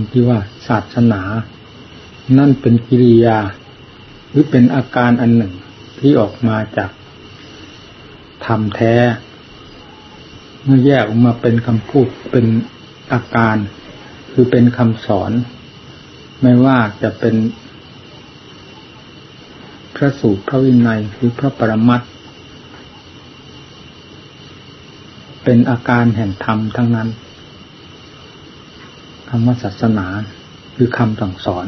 ำที่ว่าศาสนา นั่นเป็นกิริยา หรือเป็นอาการอันหนึ่งที่ออกมาจากธรรมแท้ เมื่อแยกออกมาเป็นคำพูดเป็นอาการ คือเป็นคำสอน ไม่ว่าจะเป็น พระสูตรพระวินัยหรือพระปรมัตเป็นอาการแห่งธรรมทั้งนั้น คำว่าศาสนาคือคำสั่งสอน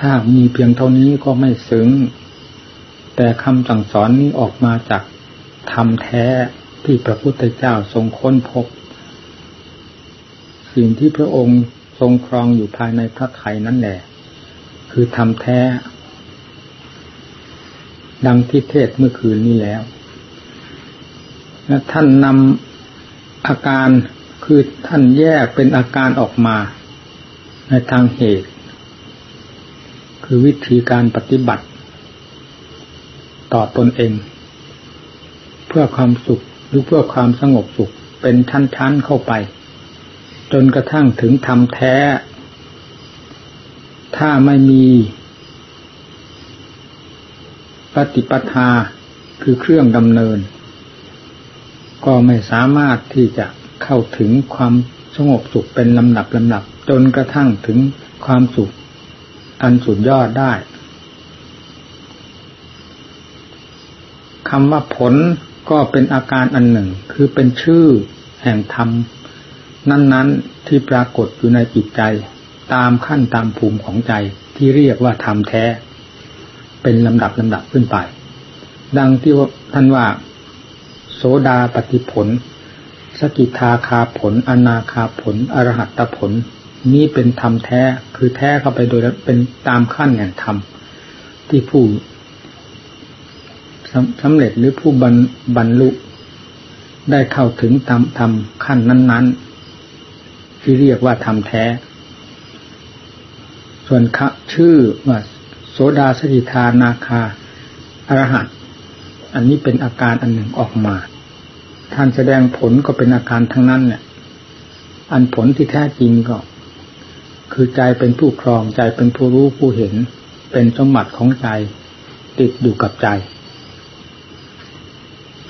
ถ้ามีเพียงเท่านี้ก็ไม่ซึ้ง แต่คำสั่งสอนนี้ออกมาจากธรรมแท้ที่พระพุทธเจ้าทรงค้นพบ สิ่งที่พระองค์ทรงครองอยู่ภายในพระไถ่นั่นแหละ คือธรรมแท้ ดังที่เทศเมื่อคืนนี้แล้วและท่านนำอาการ คือท่านแยกเป็นอาการออกมาในทางเหตุ คือวิธีการปฏิบัติ ต่อตนเอง เพื่อความสุขหรือเพื่อความสงบสุขเป็นชั้นๆเข้าไป จนกระทั่งถึงธรรมแท้ ถ้าไม่มี ปฏิปทาคือเครื่องดำเนิน ก็ไม่สามารถที่จะ เข้าถึงความสงบสุขเป็นลำดับลำดับจนกระทั่งถึงความสุขอันสุดยอดได้คำว่าผลก็เป็นอาการอันหนึ่ง คือเป็นชื่อแห่งธรรม นั้นๆที่ปรากฏอยู่ในจิตใจ ตามขั้นตามภูมิของใจที่เรียกว่าธรรมแท้ เป็นลำดับลำดับขึ้นไป ดังที่ท่านว่า โสดาปฏิผล สกิทาคาผล อนาคาผล อรหัตตผล นี้เป็นธรรมแท้ คือแท้เข้าไปโดยเป็นตามขั้นแห่งธรรมที่ผู้สำเร็จหรือผู้บรรลุได้เข้าถึงธรรมธรรมขั้นนั้น ๆ ที่เรียกว่าธรรมแท้ ส่วนชื่อว่าโสดาสกิทานาคาอรหัตอันนี้เป็นอาการอันหนึ่งออกมา ท่านแสดงผลก็เป็นอาการทั้งนั้นเนี่ย อันผลที่แท้จริงก็ คือใจเป็นผู้ครองใจเป็นผู้รู้ผู้เห็น เป็นสมบัติของใจติดอยู่กับใจ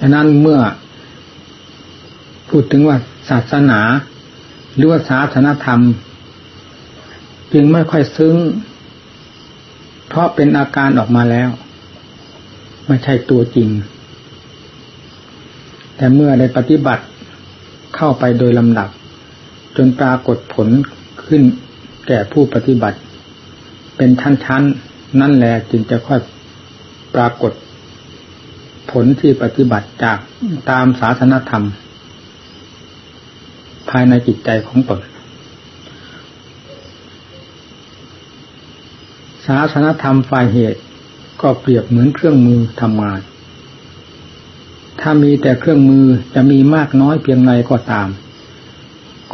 ฉะนั้นเมื่อ พูดถึงว่าศาสนาหรือว่าศาสนาธรรม จึงไม่ค่อยซึ้ง เพราะเป็นอาการออกมาแล้ว ไม่ใช่ตัวจริง แต่เมื่อได้ปฏิบัติเข้าไปโดยลำดับ จนปรากฏผลขึ้นแก่ผู้ปฏิบัติ เป็นชั้นๆ นั่นแหละจึงจะค่อยปรากฏ ผลที่ปฏิบัติจากตามศาสนธรรม ภายในจิตใจของตนศาสนธรรมฝ่ายเหตุก็เปรียบเหมือนเครื่องมือทำงาน ถ้ามีแต่เครื่องมือจะมีมากน้อยเพียงไรก็ตาม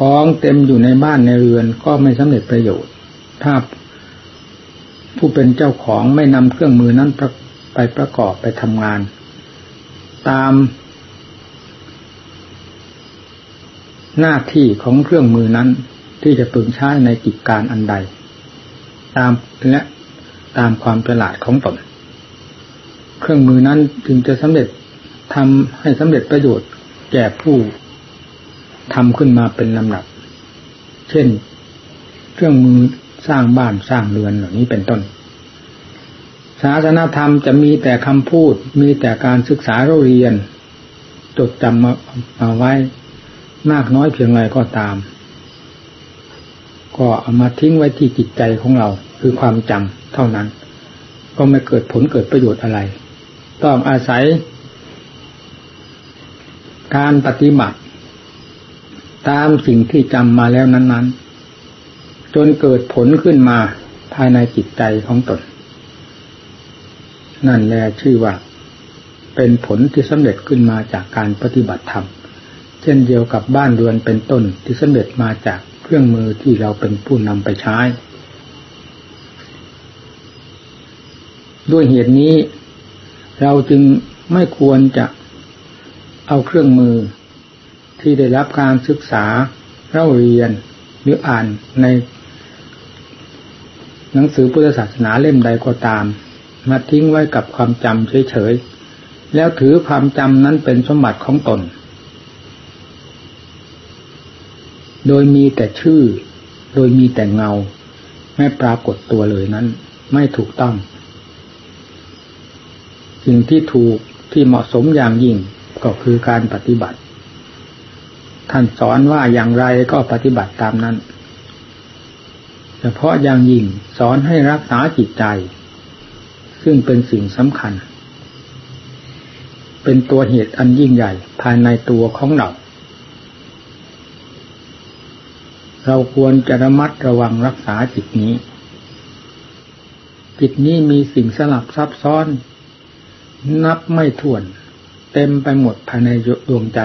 กองเต็มอยู่ในบ้านในเรือนก็ไม่สำเร็จประโยชน์ ถ้าผู้เป็นเจ้าของไม่นำเครื่องมือนั้นไปประกอบไปทำงาน ตามหน้าที่ของเครื่องมือนั้นที่จะพึงใช้ในกิจการอันใด ตามและตามความฉลาดของตนเครื่องมือนั้นจึงจะสำเร็จ ทำให้สำเร็จประโยชน์แก่ผู้ทำขึ้นมาเป็นลำดับ เช่น เครื่องมือสร้างบ้านสร้างเรือนเหล่านี้เป็นต้น ศาสนาธรรมจะมีแต่คำพูด มีแต่การศึกษาเราเรียน จดจำมามาไว้มากน้อยเพียงไรก็ตาม ก็เอามาทิ้งไว้ที่จิตใจของเราคือความจำเท่านั้น ก็ไม่เกิดผลเกิดประโยชน์อะไร ต้องอาศัย การปฏิบัติ ตามสิ่งที่จำมาแล้วนั้น ๆ จนเกิดผลขึ้นมาภายในจิตใจของตน นั่นแหละชื่อว่า เป็นผลที่สำเร็จขึ้นมาจากการปฏิบัติธรรม เช่นเดียวกับบ้านเรือนเป็นต้นที่สำเร็จมาจากเครื่องมือที่เราเป็นผู้นำไปใช้ ด้วยเหตุนี้ เราจึงไม่ควรจะ เอาเครื่องมือที่ได้รับการศึกษาเล่าเรียนหรืออ่านใน หนังสือพุทธศาสนาเล่มใดก็ตาม มาทิ้งไว้กับความจำเฉยๆ แล้วถือความจำนั้นเป็นสมบัติของตน โดยมีแต่ชื่อ โดยมีแต่เงา ไม่ปรากฏตัวเลยนั้น ไม่ถูกต้อง สิ่งที่ถูกที่เหมาะสมอย่างยิ่ง ก็คือการปฏิบัติ ท่านสอนว่าอย่างไรก็ปฏิบัติตามนั้นเฉพาะอย่างยิ่งสอนให้รักษาจิตใจ ซึ่งเป็นสิ่งสำคัญ เป็นตัวเหตุอันยิ่งใหญ่ภายในตัวของเรา เราควรจะระมัดระวังรักษาจิตนี้ จิตนี้มีสิ่งสลับซับซ้อน นับไม่ถ้วน เต็มไปหมดภายในดวงใจ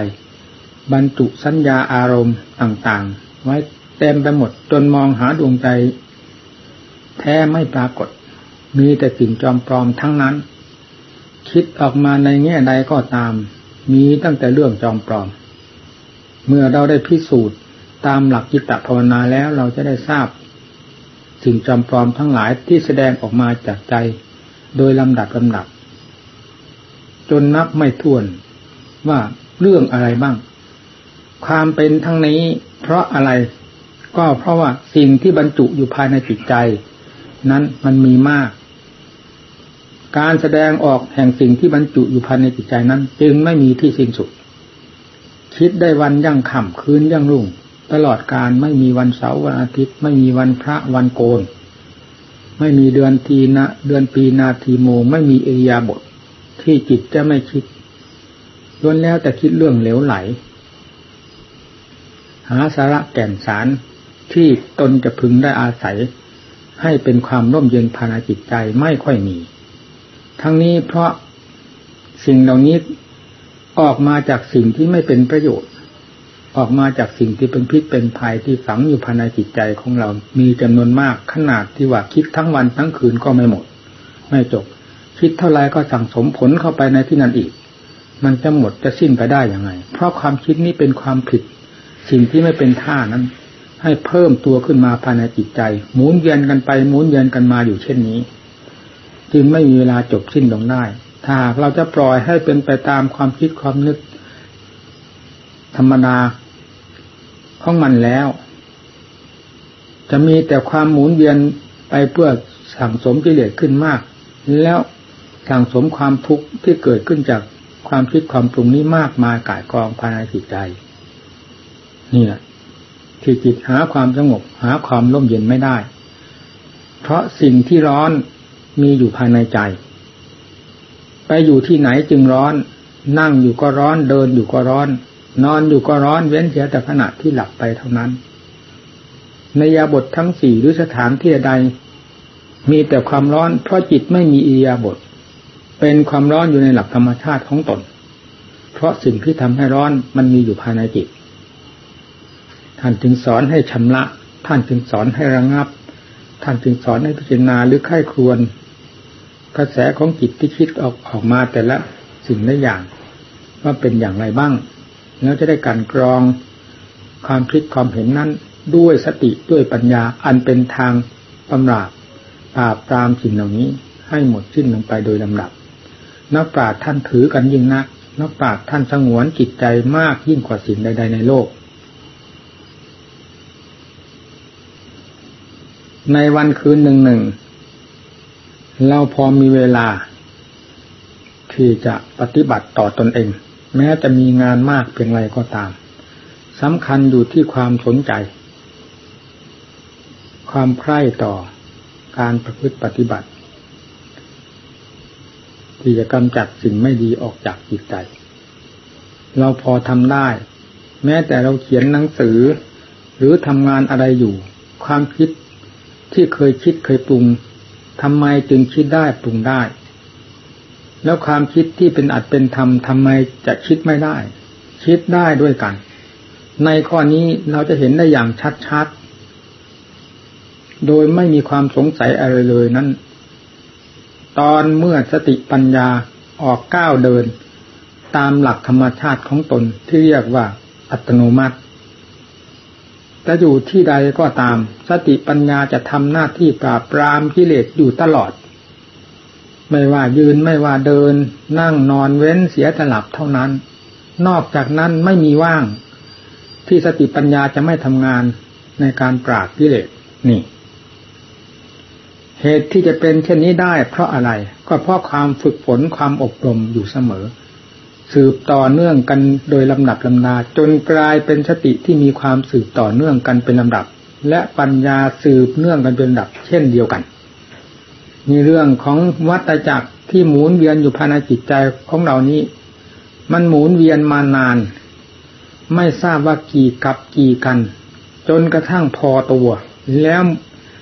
บรรจุสัญญาอารมณ์ต่างๆ ไว้เต็มไปหมดจนมองหาดวงใจ แท้ไม่ปรากฏ มีแต่สิ่งจอมปลอมทั้งนั้น คิดออกมาในแง่ใดก็ตาม มีตั้งแต่เรื่องจอมปลอม เมื่อเราได้พิสูจน์ตามหลักจิตภาวนาแล้วเราจะได้ทราบ สิ่งจอมปลอมทั้งหลายที่แสดงออกมาจากใจ โดยลำดับลำดับ จนนับไม่ถ้วนว่าเรื่องอะไรบ้าง ความเป็นทั้งนี้เพราะอะไร ก็เพราะว่าสิ่งที่บรรจุอยู่ภายในจิตใจ นั้นมันมีมาก การแสดงออกแห่งสิ่งที่บรรจุอยู่ภายในจิตใจนั้น จึงไม่มีที่สิ้นสุด คิดได้วันยั่งค่ำคืนยั่งรุ่ง ตลอดการไม่มีวันเสาร์วันอาทิตย์ ไม่มีวันพระวันโกน ไม่มีเดือนทีนะ เดือนปีนาทีโม ไม่มีเอียาบท ที่จิตจะไม่คิดล้วนแล้วแต่คิดเรื่องเหลวไหล หาสาระแก่นสารที่ตนจะพึงได้อาศัย ให้เป็นความร่มเย็นภายในจิตใจไม่ค่อยมี ทั้งนี้เพราะสิ่งเหล่านี้ออกมาจากสิ่งที่ไม่เป็นประโยชน์ ออกมาจากสิ่งที่เป็นพิษเป็นภัยที่ฝังอยู่ภายในจิตใจของเรามีจำนวนมากขนาดที่ว่าคิดทั้งวันทั้งคืนก็ไม่หมด ไม่จบ คิดเท่าไรก็สั่งสมผลเข้าไปในที่นั้นอีก มันจะหมดจะสิ้นไปได้อย่างไง เพราะความคิดนี้เป็นความผิด สิ่งที่ไม่เป็นท่านั้น ให้เพิ่มตัวขึ้นมาภายในจิตใจ หมุนเวียนกันไปหมุนเวียนกันมาอยู่เช่นนี้ จึงไม่มีเวลาจบสิ้นลงได้ ถ้าเราจะปล่อยให้เป็นไปตามความคิดความนึก ธรรมดาของมันแล้ว จะมีแต่ความหมุนเวียนไปเพื่อสั่งสมกิเลสขึ้นมาก แล้ว สั่งสมความทุกข์ที่เกิดขึ้นจากความคิดความปรุงนี้มากมายกายกองภายในจิตใจ นี่แหละที่จิตหาความสงบหาความร่มเย็นไม่ได้ เพราะสิ่งที่ร้อนมีอยู่ภายในใจ ไปอยู่ที่ไหนจึงร้อน นั่งอยู่ก็ร้อนเดินอยู่ก็ร้อน นอนอยู่ก็ร้อนเว้นเสียแต่ขณะที่หลับไปเท่านั้น ในยาบททั้งสี่หรือสถานที่ใดมีแต่ความร้อนเพราะจิตไม่มีอิยาบท เป็นความร้อนอยู่ในหลักธรรมชาติของตน เพราะสิ่งที่ทำให้ร้อนมันมีอยู่ภายในจิต ท่านจึงสอนให้ชำระ ท่านจึงสอนให้ระงับ ท่านจึงสอนให้พิจารณาหรือไข้ครวน กระแสของจิตที่คิดออกออกมาแต่ละสิ่งละอย่าง ว่าเป็นอย่างไรบ้าง แล้วจะได้การกรองความคิดความเห็นนั้นด้วยสติด้วยปัญญาอันเป็นทางตำราบปราบปรามสิ่งเหล่านี้ให้หมดสิ้นลงไปโดยลำดับ นักปราชญ์ท่านถือกันยิ่งนัก นักปราชญ์ท่านสงวนจิตใจมากยิ่งกว่าสิ่งใด ๆ ในโลก ในวันคืนหนึ่งหนึ่งเราพอมีเวลา ที่จะปฏิบัติต่อตอนเอง แม้จะมีงานมากเพียงไรก็ตามสำคัญอยู่ที่ความสนใจ ความใคร่ต่อการประพฤติปฏิบัติ ที่จะกำจัดสิ่งไม่ดีออกจากจิตใจ เราพอทำได้ แม้แต่เราเขียนหนังสือ หรือทำงานอะไรอยู่ ความคิดที่เคยคิดเคยปรุงทำไมจึงคิดได้ปรุงได้ แล้วความคิดที่เป็นอัดเป็นธรรมทำไมจะคิดไม่ได้ คิดได้ด้วยกัน ในข้อนี้เราจะเห็นได้อย่างชัดๆโดยไม่มีความสงสัยอะไรเลยนั้น ตอนเมื่อสติปัญญาออกก้าวเดิน ตามหลักธรรมชาติของตนที่เรียกว่าอัตโนมัติจะอยู่ที่ใดก็ตาม สติปัญญาจะทำหน้าที่ปราบปรามกิเลสอยู่ตลอด ไม่ว่ายืนไม่ว่าเดิน นั่งนอนเว้นเสียตลับเท่านั้น นอกจากนั้นไม่มีว่าง ที่สติปัญญาจะไม่ทำงานในการปราบกิเลสนี่ เหตุที่จะเป็นเช่นนี้ได้ เพราะอะไรก็เพราะความฝึกฝนความอบรมอยู่เสมอ สืบต่อเนื่องกันโดยลำดับลำนาจนกลายเป็นสติที่มีความสืบต่อเนื่องกันเป็นลำดับ และปัญญาสืบเนื่องกันเป็นลำดับ เช่นเดียวกันมีเรื่องของวัตจักรที่หมุนเวียนอยู่ภายในจิตใจของเรานี้ มันหมุนเวียนมานาน ไม่ทราบว่ากี่กับกี่กัน จนกระทั่งพอตัว แล้ว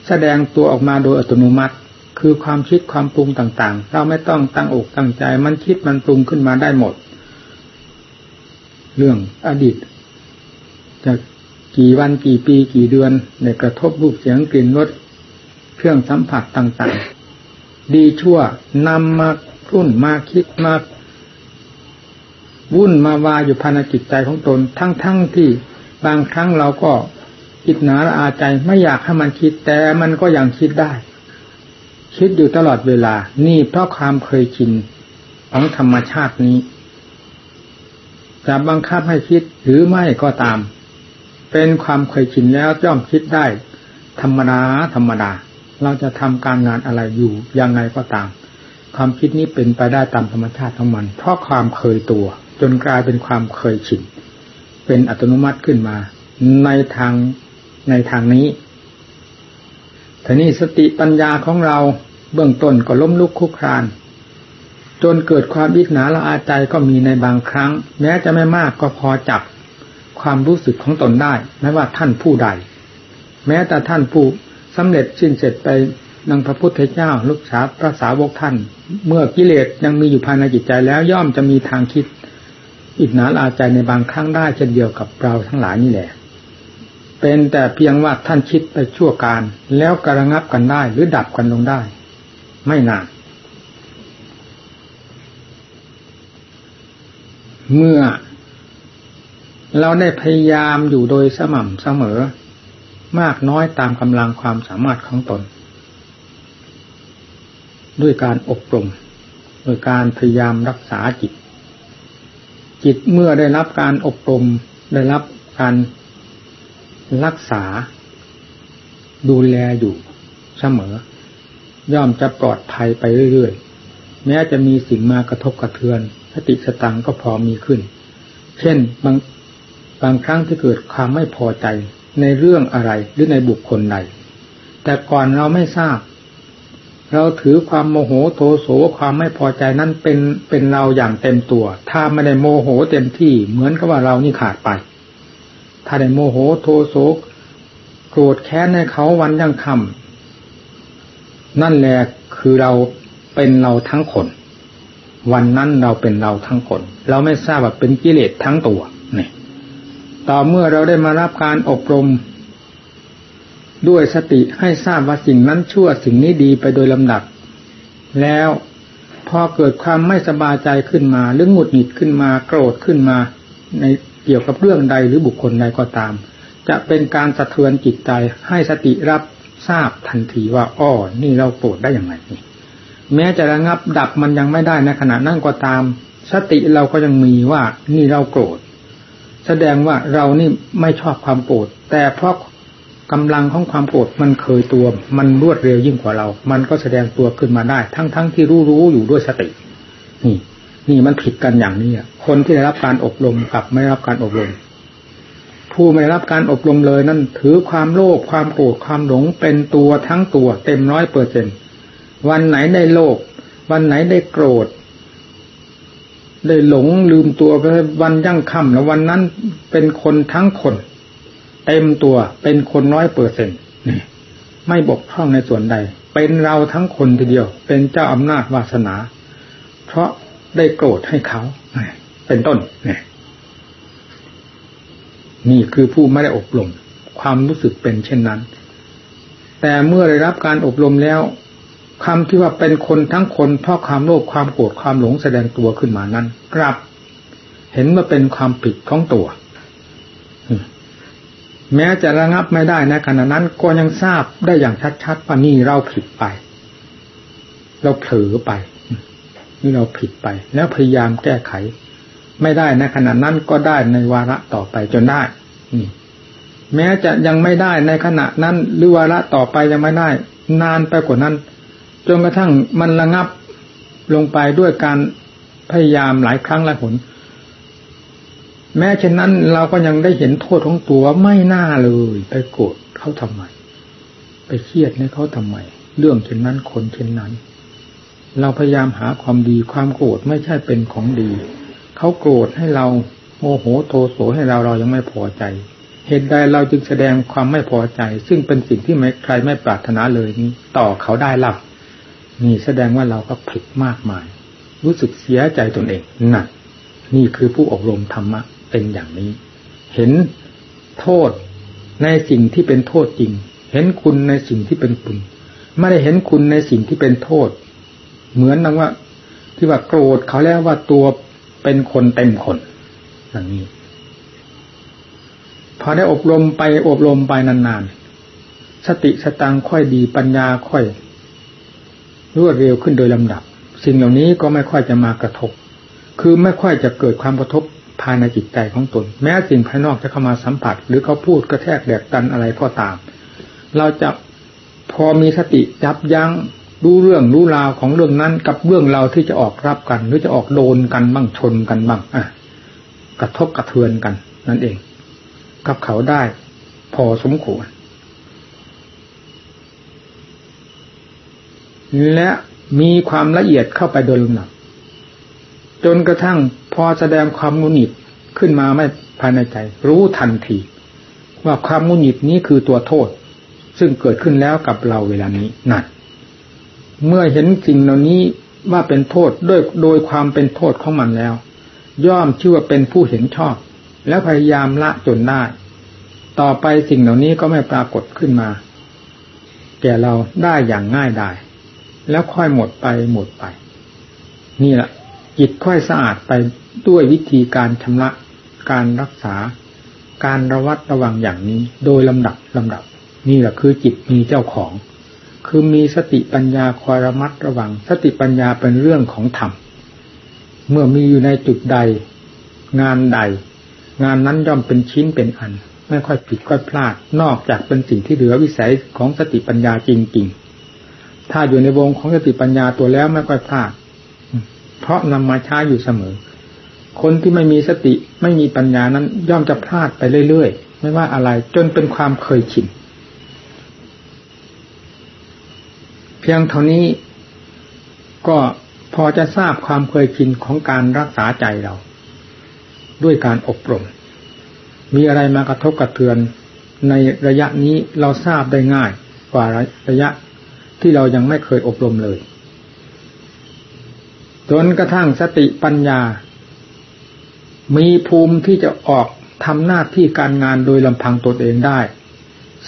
แสดงตัวออกมาโดยอัตโนมัติ คือความคิดความปรุงต่างๆ เราไม่ต้องตั้งอกตั้งใจ มันคิดมันปรุงขึ้นมาได้หมด เรื่องอดีตจะกี่วันกี่ปีกี่เดือนในกระทบรูปเสียงกลิ่นรสเครื่องสัมผัสต่างๆ ดีชั่วนำมารุ่นมาคิดมาวุ่นมาวาอยู่ภายในจิตใจของตน ทั้งๆทที่บางครั้งเราก็ คิดหนาละอาใจไม่อยากให้มันคิดแต่มันก็ยังคิดได้ คิดอยู่ตลอดเวลา นี่เพราะความเคยชินของธรรมชาตินี้จะบังคับให้คิดหรือไม่ก็ตาม เป็นความเคยชินแล้วย่อมคิดได้ ธรรมดาธรรมดา เราจะทำการงานอะไรอยู่ยังไงก็ตาม ความคิดนี้เป็นไปได้ตามธรรมชาติของมัน เพราะความเคยตัว จนกลายเป็นความเคยชินเป็นอัตโนมัติขึ้นมา ในทาง ในทางนี้ทีนี้สติปัญญาของเราเบื้องต้นก็ล้มลุกคุกคราน จนเกิดความอิจฉาละอาใจก็มีในบางครั้ง แม้จะไม่มากก็พอจับความรู้สึกของตนได้ไม่ว่าท่านผู้ใด แม้แต่ท่านผู้สำเร็จสิ้นเสร็จไปนังพระพุทธเจ้าลูกสาวพระสาวกท่าน เมื่อกิเลสยังมีอยู่ภายในจิตใจแล้วย่อมจะมีทางคิดอิจฉาละอาใจในบางครั้งได้เช่นเดียวกับเราทั้งหลายนี่แหละ เป็นแต่เพียงว่าท่านคิดไปชั่วการ แล้วกระงับกันได้หรือดับกันลงได้ ไม่นานเมื่อ เราได้พยายามอยู่โดยสม่ำเสมอ มากน้อยตามกำลังความสามารถของตน ด้วยการอบรมโดยการพยายามรักษาจิต จิตเมื่อได้รับการอบรมได้รับการ รักษา ดูแลอยู่เสมอย่อมจะปลอดภัยไปเรื่อยๆ แม้จะมีสิ่งมากระทบกระเทือนสติสตังก็พอมีขึ้น เช่นบางบางครั้งที่เกิดความไม่พอใจในเรื่องอะไรหรือในบุคคลใด แต่ก่อนเราไม่ทราบ เราถือความโมโหโทโสความไม่พอใจนั้นเป็นเป็นเราอย่างเต็มตัว ถ้าไม่ได้โมโหเต็มที่เหมือนกับว่าเรานี่ขาดไป ถ้าได้โมโหโทโสโกรธแค้นในเขาวันยังคำนั่นแหละคือเราเป็นเราทั้งคน วันนั้นเราเป็นเราทั้งคน เราไม่ทราบว่าเป็นกิเลสทั้งตัวนี่ต่อเมื่อเราได้มารับการอบรม ด้วยสติให้ทราบว่าสิ่งนั้นชั่วสิ่งนี้ดีไปโดยลำดับ แล้วพอเกิดความไม่สบายใจขึ้นมา หรือหงุดหงิดขึ้นมา โกรธขึ้นมาใน เกี่ยวกับเรื่องใดหรือบุคคลใดก็ตาม จะเป็นการสะเทือนจิตใจให้สติรับทราบทันทีว่าอ้อนี่เราโกรธได้อย่างไรนี่แม้จะระงับดับมันยังไม่ได้ในขณะนั่งก็ตาม สติเราก็ยังมีว่านี่เราโกรธแสดงว่าเรานี่ไม่ชอบความโกรธแต่เพราะกำลังของความโกรธมันเคยตัว มันรวดเร็วยิ่งกว่าเรา มันก็แสดงตัวขึ้นมาได้ ทั้งๆทที่รู้รู้อยู่ด้วยสติ นี่ นี่มันผิดกันอย่างนี้คนที่ได้รับการอบรมกับไม่ได้รับการอบรม ผู้ไม่ได้รับการอบรมเลยนั่นถือความโลภความโกรธความหลงเป็นตัวทั้งตัวเต็มร้อยเปอร์เซ็นต์วันไหนได้โลภวันไหนได้โกรธ ได้หลงลืมตัวไปวันยั่งค่ำแล้ววันนั้นเป็นคนทั้งคน เต็มตัวเป็นคนน้อยเปอร์เซ็นต์ไม่บกพร่องในส่วนใด เป็นเราทั้งคนทีเดียว เป็นเจ้าอำนาจวาสนา เพราะ ได้โกรธให้เขาเป็นต้นนี่นี่คือผู้ไม่ได้อบรม ความรู้สึกเป็นเช่นนั้น แต่เมื่อได้รับการอบรมแล้วคำที่ว่าเป็นคนทั้งคนเพราะความโลภความโกรธความหลงแสดงตัวขึ้นมานั้นกลับ เห็นว่าเป็นความผิดของตัว แม้จะระงับไม่ได้ในขณะนั้นก็ยังทราบได้อย่างชัดๆว่านี่เราผิดไป เราเผลอไป นี่เราผิดไป แล้วพยายามแก้ไข ไม่ได้ในขณะนั้นก็ได้ในวาระต่อไปจนได้นี่แม้จะยังไม่ได้ในขณะนั้น หรือวาระต่อไปยังไม่ได้ นานไปกว่านั้นจนกระทั่งมันระงับลงไปด้วยการพยายามหลายครั้งหลายหนแม้เช่นนั้นเราก็ยังได้เห็นโทษของตัวไม่น่าเลย ไปโกรธเขาทำไม ไปเครียดในเขาทำไม เรื่องเช่นนั้นคนเช่นนั้น เราพยายามหาความดีความโกรธไม่ใช่เป็นของดี เขาโกรธให้เราโมโหโทโสให้เราเรายังไม่พอใจ เหตุใดเราจึงแสดงความไม่พอใจ ซึ่งเป็นสิ่งที่ไม่ใครไม่ปรารถนาเลยนี้ต่อเขาได้ล่ะนี่แสดงว่าเราก็ผิดมากมาย รู้สึกเสียใจตนเองหนั่นนี่คือผู้อบรมธรรมะเป็นอย่างนี้ เห็นโทษในสิ่งที่เป็นโทษจริง เห็นคุณในสิ่งที่เป็นคุณ ไม่ได้เห็นคุณในสิ่งที่เป็นโทษ เหมือนนังว่า ที่ว่าโกรธเขาแล้วว่าตัวเป็นคนเต็มคนอย่างนี้พอได้อบรมไปอบรมไปนานๆ สติสตังค่อยดีปัญญาค่อยรวดเร็วขึ้นโดยลำดับ สิ่งเหล่านี้ก็ไม่ค่อยจะมากระทบ คือไม่ค่อยจะเกิดความกระทบภายในจิตใจของตน แม้สิ่งภายนอกจะเข้ามาสัมผัส หรือเขาพูดกระแทกแดกตันอะไรก็ตาม เราจะพอมีสติจับยัง้ง รู้เรื่องรู้ราวของเรื่องนั้น กับเรื่องเราที่จะออกรับกัน หรือจะออกโดนกันบ้างชนกันบ้างอะกระทบกระเทือนกัน นั่นเอง กับเขาได้ พอสมควร และมีความละเอียดเข้าไปโดยลำดับจนกระทั่งพอแสดงความงุนิดขึ้นมาไม่ภายในใจ รู้ทันที ว่าความงุนิดนี้คือตัวโทษ ซึ่งเกิดขึ้นแล้วกับเราเวลานี้นั่น เมื่อเห็นสิ่งเหล่านี้ว่าเป็นโทษด้วยโดยความเป็นโทษของมันแล้ว ย่อมชื่อว่าเป็นผู้เห็นชอบ แล้วพยายามละจนได้ ต่อไปสิ่งเหล่านี้ก็ไม่ปรากฏขึ้นมา แก่เราได้อย่างง่ายดายแล้วค่อยหมดไปหมดไป นี่แหละจิตค่อยสะอาดไปด้วยวิธีการชำระการรักษา การระวัดระวังอย่างนี้ โดยลำดับลำดับ นี่แหละคือจิตมีเจ้าของ คือมีสติปัญญาคอยระมัดระวัง สติปัญญาเป็นเรื่องของธรรม เมื่อมีอยู่ในจุดใด งานใด งานนั้นย่อมเป็นชิ้นเป็นอัน ไม่ค่อยผิดค่อยพลาด นอกจากเป็นสิ่งที่เหลือวิสัยของสติปัญญาจริง ๆ ถ้าอยู่ในวงของสติปัญญาตัวแล้วไม่ค่อยพลาด เพราะนำมาใช้อยู่เสมอ คนที่ไม่มีสติไม่มีปัญญานั้นย่อมจะพลาดไปเรื่อยๆ ไม่ว่าอะไรจนเป็นความเคยชิน เพียงเท่านี้ก็พอจะทราบความเคยชินของการรักษาใจเรา ด้วยการอบรม มีอะไรมากระทบกระเทือนในระยะนี้เราทราบได้ง่ายกว่าระยะที่เรายังไม่เคยอบรมเลยจนกระทั่งสติปัญญา มีภูมิที่จะออกทำหน้าที่การงานโดยลำพังตนเองได้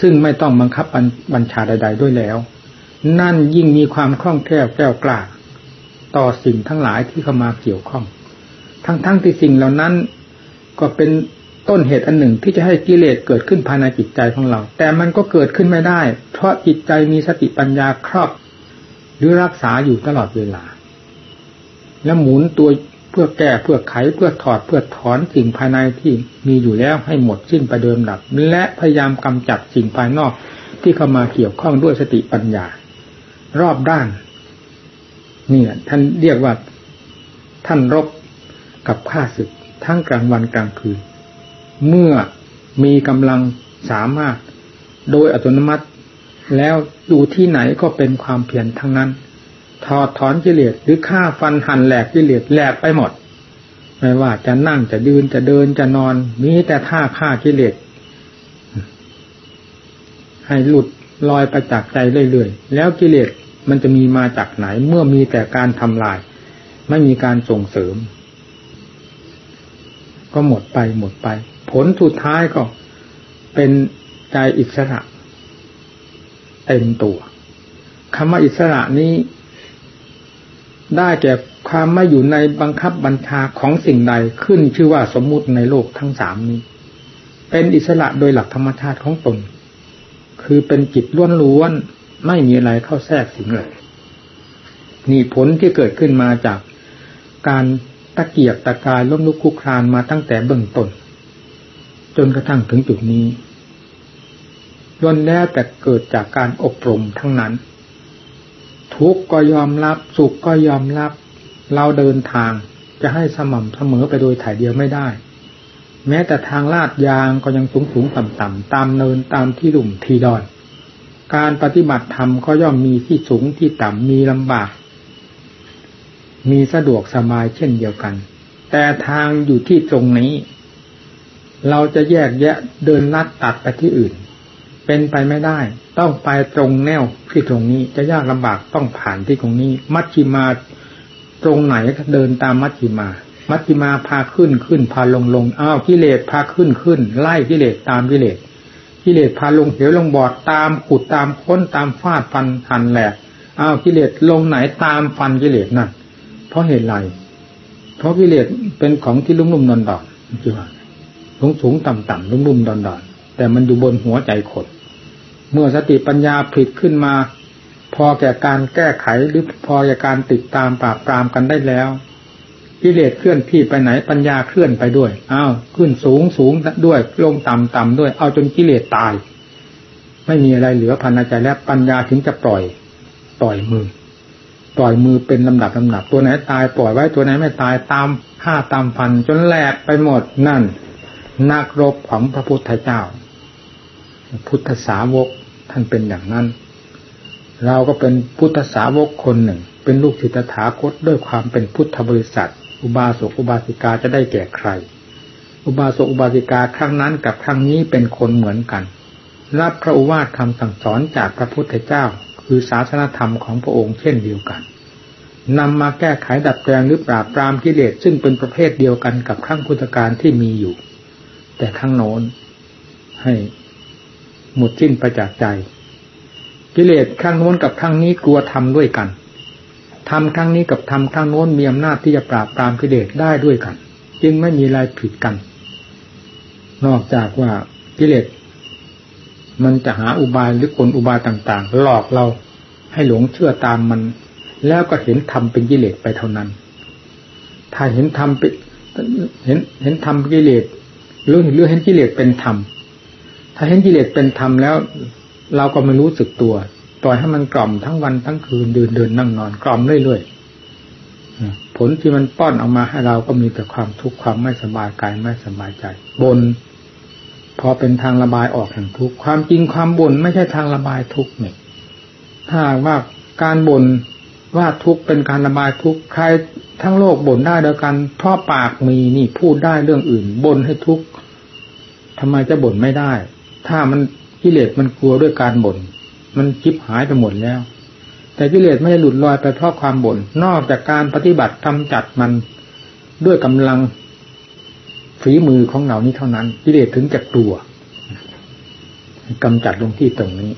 ซึ่งไม่ต้องบังคับบัญชาใด ๆ ด้วยแล้ว นั่นยิ่งมีความคล่องแคล่วแก้วกล้าต่อสิ่งทั้งหลายที่เข้ามาเกี่ยวข้อง ทั้งๆทที่สิ่งเหล่านั้น ก็เป็นต้นเหตุอันหนึ่งที่จะให้กิเลสเกิดขึ้นภายในจิตใจของเรา แต่มันก็เกิดขึ้นไม่ได้ เพราะจิตใจมีสติปัญญาครอบ หรือรักษาอยู่ตลอดเวลา และหมุนตัวเพื่อแก้เพื่อไขเพื่อถอดเพื่อถอนสิ่งภายในที่มีอยู่แล้วให้หมดสิ้นไปเดิมดับ และพยายามกำจัดสิ่งภายนอกที่เข้ามาเกี่ยวข้องด้วยสติปัญญา รอบด้านนี่ท่านเรียกว่าท่านรบกับข้าศึกทั้งกลางวันกลางคืน เมื่อมีกำลังสามารถโดยอัตโนมัติ แล้วดูที่ไหนก็เป็นความเพียรทั้งนั้น ถอดถอนกิเลสหรือฆ่าฟันหั่นแหลกกิเลสแหลกไปหมด ไม่ว่าจะนั่งจะยืนจะเดินจะนอนมีแต่ท่าฆ่ากิเลสให้หลุด ลอยไปจากใจเรื่อยๆ แล้วกิเลสมันจะมีมาจากไหน เมื่อมีแต่การทำลาย ไม่มีการส่งเสริม ก็หมดไปหมดไป ผลสุดท้ายก็เป็นใจอิสระเต็มตัวคำว่าอิสระนี้ ได้แก่ความไม่อยู่ในบังคับบัญชาของสิ่งใดขึ้นชื่อว่าสมมุติในโลกทั้งสามนี้ เป็นอิสระโดยหลักธรรมชาติของตน คือเป็นจิตล้วนๆไม่มีอะไรเข้าแทรกสิงเลย นี่ผลที่เกิดขึ้นมาจากการตะเกียกตะกายล้มลุกคุกคลานมาตั้งแต่เบื้องต้น จนกระทั่งถึงจุดนี้ล้วนแล้วแต่เกิดจากการอบรมทั้งนั้น ทุกก็ยอมรับ สุขก็ยอมรับ เราเดินทางจะให้สม่ำเสมอไปโดยถ่ายเดียวไม่ได้ แม้แต่ทางลาดยางก็ยังสูงสูงต่ำต่ำตามเนินตามที่ลุมทีดอน การปฏิบัติธรรมก็ย่อมมีที่สูงที่ต่ำมีลำบาก มีสะดวกสบายเช่นเดียวกัน แต่ทางอยู่ที่ตรงนี้ เราจะแยกแยะเดินลัดตัดไปที่อื่น เป็นไปไม่ได้ ต้องไปตรงแนวที่ตรงนี้จะยากลำบากต้องผ่านที่ตรงนี้ มัชชิมาตรงไหนก็เดินตามมัชชิมา มัชชิมาพาขึ้นขึ้นพาลงลงอ้าวกิเลสพาขึ้นขึ้น ไล่กิเลสตามกิเลสกิเลสพาลงเหวลงบอดตามขุดตามค้นตามฟาดฟันหันแหลกอ้าวกิเลสลงไหนตามฟันกิเลสนั่นเพราะเหตุไรเพราะกิเลสเป็นของที่ลุ่มลุ่มดอนดอนจีว่าสูงสูงต่ำต่ำลุ่มลุ่มดอนดอนแต่มันอยู่บนหัวใจคนเมื่อสติปัญญาผลิตขึ้นมา พอแก่การแก้ไขหรือพอแก่การติดตามปราบปรามกันได้แล้ว กิเลสเคลื่อนที่ไปไหนปัญญาเคลื่อนไปด้วยอ้าวขึ้นสูงสูงด้วยลงต่ำต่ำด้วย เอาจนกิเลสตาย ไม่มีอะไรเหลือพันใจแล้วปัญญาถึงจะปล่อย ปล่อยมือ ปล่อยมือเป็นลำดับลำดับ ตัวไหนตายปล่อยไว้ตัวไหนไม่ตายตามฆ่าตามฟันจนแหลกไปหมดนั่นนักรบของพระพุทธเจ้า พุทธสาวกท่านเป็นอย่างนั้น เราก็เป็นพุทธสาวกคนหนึ่ง เป็นลูกศิษย์ถาคตด้วยความเป็นพุทธบริษัท อุบาสกอุบาสิกาจะได้แก่ใคร อุบาสกอุบาสิกาครั้งนั้นกับครั้งนี้เป็นคนเหมือนกัน รับพระอุวาทคำสั่งสอนจากพระพุทธเจ้า คือศาสนธรรมของพระองค์เช่นเดียวกันนำมาแก้ไขดัดแปลงหรือปราบปรามกิเลสซึ่งเป็นประเภทเดียวกันกับครั้งพุทธการที่มีอยู่ แต่ครั้งโน้นให้หมดสิ้นไปจากใจ กิเลสข้างโน้นกับข้างนี้กลัวทำด้วยกัน ทำข้งนี้กับทำข้งโน้นมีอำนาจที่จะปราบปรามกิเลสได้ด้วยกัน จึงไม่มีอะไรผิดกัน นอกจากว่ากิเลสมันจะหาอุบายหรือกลอุบายต่าง ๆ หลอกเราให้หลงเชื่อตามมัน แล้วก็เห็นธรรมเป็นกิเลสไปเท่านั้น ถ้าเห็นธรรมเป็นเห็นเห็นธรรมกิเลสหรือหรือเห็นกิเลสเป็นธรรมถ้าเห็นกิเลสเป็นธรรมแล้ว เราก็ไม่รู้สึกตัว ปล่อยให้มันกล่อมทั้งวันทั้งคืนเดินเดินนั่งนอนกล่อมเรื่อยๆผลที่มันป้อนออกมาให้เราก็มีแต่ความทุกข์ความไม่สบายกายไม่สบายใจบนพอเป็นทางระบายออกแห่งทุกข์ความจริงความบ่นไม่ใช่ทางระบายทุกข์นี่ถ้าว่าการบ่นว่าทุกข์เป็นการระบายทุกข์ใครทั้งโลกบ่นได้เดียวกันเพราะปากมีนี่พูดได้เรื่องอื่นบ่นให้ทุกข์ทำไมจะบ่นไม่ได้ ถ้ามันกิเลสมันกลัวด้วยการบ่น มันคิบหายไปหมดแล้ว แต่กิเลสไม่ได้หลุดลอยไปเพราะความบ่นนอกจากการปฏิบัติกำจัดมันด้วยกำลังฝีมือของเรานี้เท่านั้น กิเลสถึงจะกลัวกำจัดลงที่ตรงนี้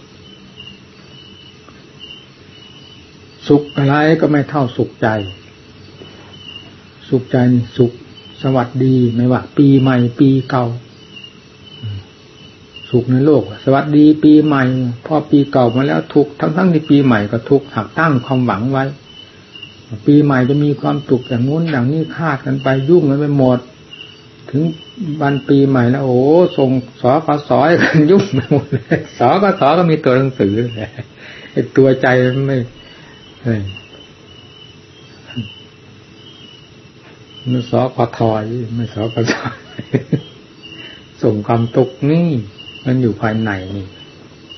สุขอะไรก็ไม่เท่าสุขใจ สุขใจสุขสวัสดีไม่ว่า ปีใหม่ปีเก่า สุขในโลก สวัสดีปีใหม่ พอปีเก่ามาแล้วทุกทั้งทั้งที่ปีใหม่ก็ทุกหักตั้งความหวังไว้ ปีใหม่จะมีความสุขอย่างนู้นอย่างนี้คาดกันไปยุ่งกันไปหมด ถึงวันปีใหม่แล้วโอ้ส่งสอกสอยกันยุ่งไปหมดเลยสอกสอก็มีตัวหนังสือไอ้ตัวใจไม่เฮ้ยมันสอกทอยไม่สอกทอยส่งความตกนี่ มันอยู่ภายในนี่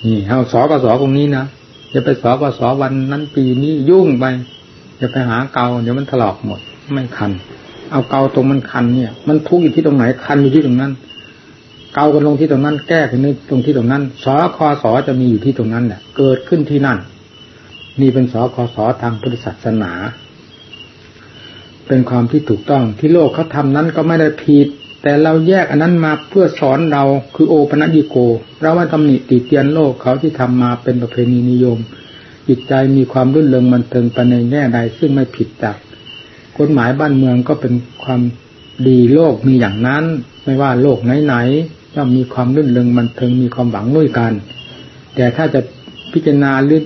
นี่เอาสอกสอตรงนี้นะจะไปสอกสอวันนั้นปีนี้ยุ่งไปจะไปหาเกาเดี๋ยวมันถลอกหมด ไม่คัน เอาเกาตรงมันคันเนี่ย มันทุกข์อยู่ที่ตรงไหนคันอยู่ที่ตรงนั้น เกากันลงที่ตรงนั้น แก้กันในตรงที่ตรงนั้นสอคอสอจะมีอยู่ที่ตรงนั้นแหละเกิดขึ้นที่นั่น นี่เป็นสอคอสอทางพุทธศาสนา เป็นความที่ถูกต้องที่โลกเขาทานั้นก็ไม่ได้ผิด แต่เราแยกอันนั้นมาเพื่อสอนเราคือโอปนัญิโก เราว่าตำหนิติเตียนโลกเขาที่ทำมาเป็นประเพณีนิยม จิตใจมีความรื่นเริงมันเติงไปในแง่ใดซึ่งไม่ผิดจากกฎหมายบ้านเมืองก็เป็นความดีโลกมีอย่างนั้น ไม่ว่าโลกไหนย่อมมีความรื่นเริงมันเทิงมีความหวังด้วยกัน แต่ถ้าจะพิจารณาหรือ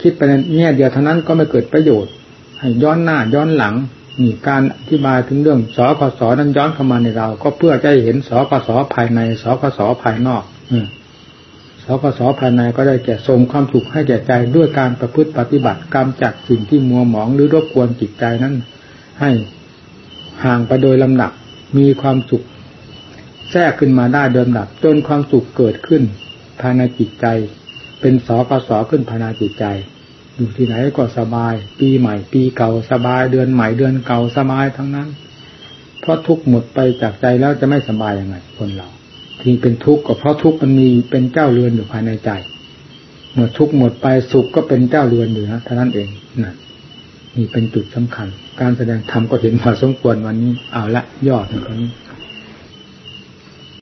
คิดไปในแง่เดียวเท่านั้นก็ไม่เกิดประโยชน์ ให้ย้อนหน้าย้อนหลัง นี่การอธิบายถึงเรื่องสคสนั้นย้อนเข้ามาในเรา ก็เพื่อจะเห็นสคสภายในสคสภายนอก อืสคสภายในก็ได้แก่ทรงความสุขให้แก่ใจด้วยการประพฤติปฏิบัติกรรมจากสิ่งที่มัวหมองหรือรบกวนจิตใจนั้น ให้ห่างไปโดยลำดับมีความสุข แทรกขึ้นมาได้โดยลำดับ จนความสุขเกิดขึ้นภายในจิตใจ เป็นสกสขึ้นภายในจิตใจ อยู่ที่ไหนก็สบาย ปีใหม่ ปีเก่าสบายเดือนใหม่เดือนเก่าสบายทั้งนั้น เพราะทุกหมดไปจากใจแล้วจะไม่สบายยังไง คนเราที่เป็นทุกข์ก็เพราะทุกข์มันมีเป็นเจ้าเรือนอยู่ภายในใจ เมื่อทุกข์หมดไปสุขก็เป็นเจ้าเรือนอยู่นะท่านั้นเองนะนี่เป็นจุดสำคัญ การแสดงธรรมก็เห็นพอสมควรวันนี้เอาละยอดในครั้นี้